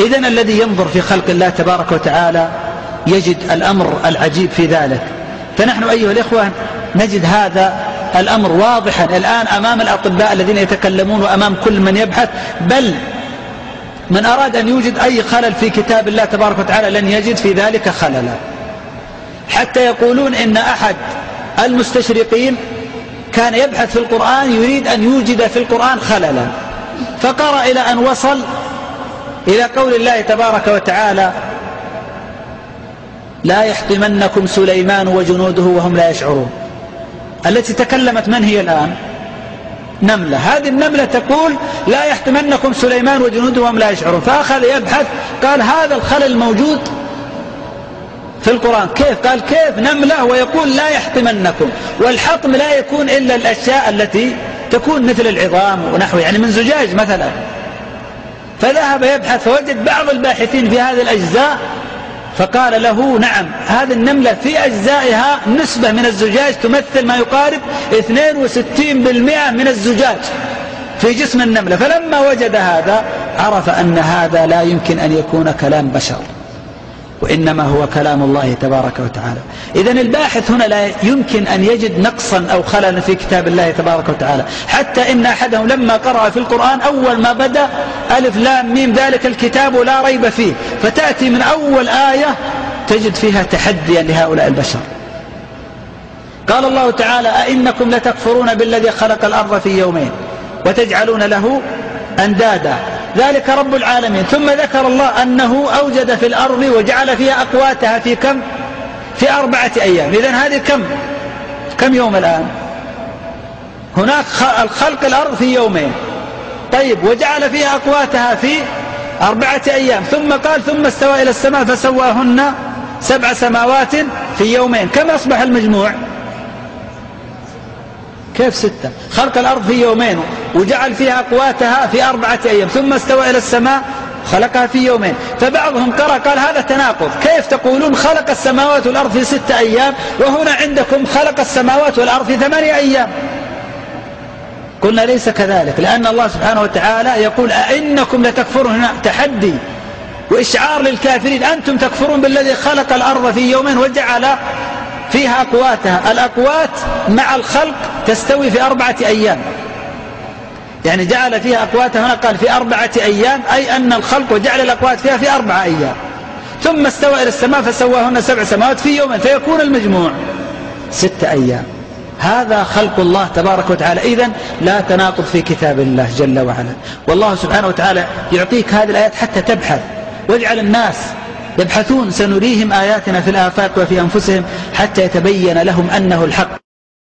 إذا الذي ينظر في خلق الله تبارك وتعالى يجد الأمر العجيب في ذلك. فنحن أيها الإخوة نجد هذا الأمر واضحا الآن أمام الأطباء الذين يتكلمون وأمام كل من يبحث. بل من أراد أن يوجد أي خلل في كتاب الله تبارك وتعالى لن يجد في ذلك خللا. حتى يقولون إن أحد المستشرقين كان يبحث في القرآن يريد أن يوجد في القرآن خللا. فقرأ إلى أن وصل إلى قول الله تبارك وتعالى لا يحطمنكم سليمان وجنوده وهم لا يشعرون. التي تكلمت من هي الآن؟ نملة. هذه النملة تقول لا يحطمنكم سليمان وجنوده وهم لا يشعرون. فأخذ يبحث قال هذا الخلل موجود في القرآن. كيف؟ قال كيف؟ نملة. ويقول لا يحطمنكم. والحطم لا يكون إلا الأشياء التي تكون مثل العظام ونحوه. يعني من زجاج مثلا. فذهب يبحث فوجد بعض الباحثين في هذه الأجزاء فقال له نعم هذه النملة في أجزائها نسبة من الزجاج تمثل ما يقارب 62% من الزجاج في جسم النملة. فلما وجد هذا عرف أن هذا لا يمكن أن يكون كلام بشر وإنما هو كلام الله تبارك وتعالى. إذا الباحث هنا لا يمكن أن يجد نقصا أو خللا في كتاب الله تبارك وتعالى. حتى إن أحدهم لما قرأ في القرآن أول ما بدأ ألف لام ميم ذلك الكتاب لا ريب فيه. فتأتي من أول آية تجد فيها تحديا لهؤلاء البشر. قال الله تعالى أئنكم لتكفرون بالذي خلق الأرض في يومين وتجعلون له أندادا. ذلك رب العالمين. ثم ذكر الله أنه أوجد في الأرض وجعل فيها أقواتها في كم؟ في أربعة أيام. إذا هذه كم؟ كم يوم الآن؟ هناك الخلق الأرض في يومين. طيب وجعل فيها أقواتها في أربعة أيام. ثم قال ثم استوى إلى السماء فسواهن سبع سماوات في يومين. كم أصبح المجموع؟ كيف ستة؟ خلق الأرض في يومين وجعل فيها أقواتها في أربعة أيام. ثم استوى إلى السماء خلقها في يومين. فبعضهم قرأ قال هذا تناقض. كيف تقولون خلق السماوات والأرض في ستة أيام وهنا عندكم خلق السماوات والأرض في ثمانية أيام؟ قلنا ليس كذلك لأن الله سبحانه وتعالى يقول أئنكم لتكفرون هنا تحدي وإشعار للكافرين أنتم تكفرون بالذي خلق الأرض في يومين وجعل فيها أقواتها الأقوات مع الخلق تستوي في أربعة أيام. يعني جعل فيها أقواتها هنا قال في أربعة أيام أي أن الخلق وجعل الأقوات فيها في أربعة أيام. ثم استوى إلى السماء فسواهن سبع سماوات في يوم فيكون المجموع ست أيام. هذا خلق الله تبارك وتعالى. إذا لا تناقض في كتاب الله جل وعلا. والله سبحانه وتعالى يعطيك هذه الآيات حتى تبحث. واجعل الناس يبحثون سنريهم آياتنا في الآفاق وفي أنفسهم حتى يتبين لهم أنه الحق.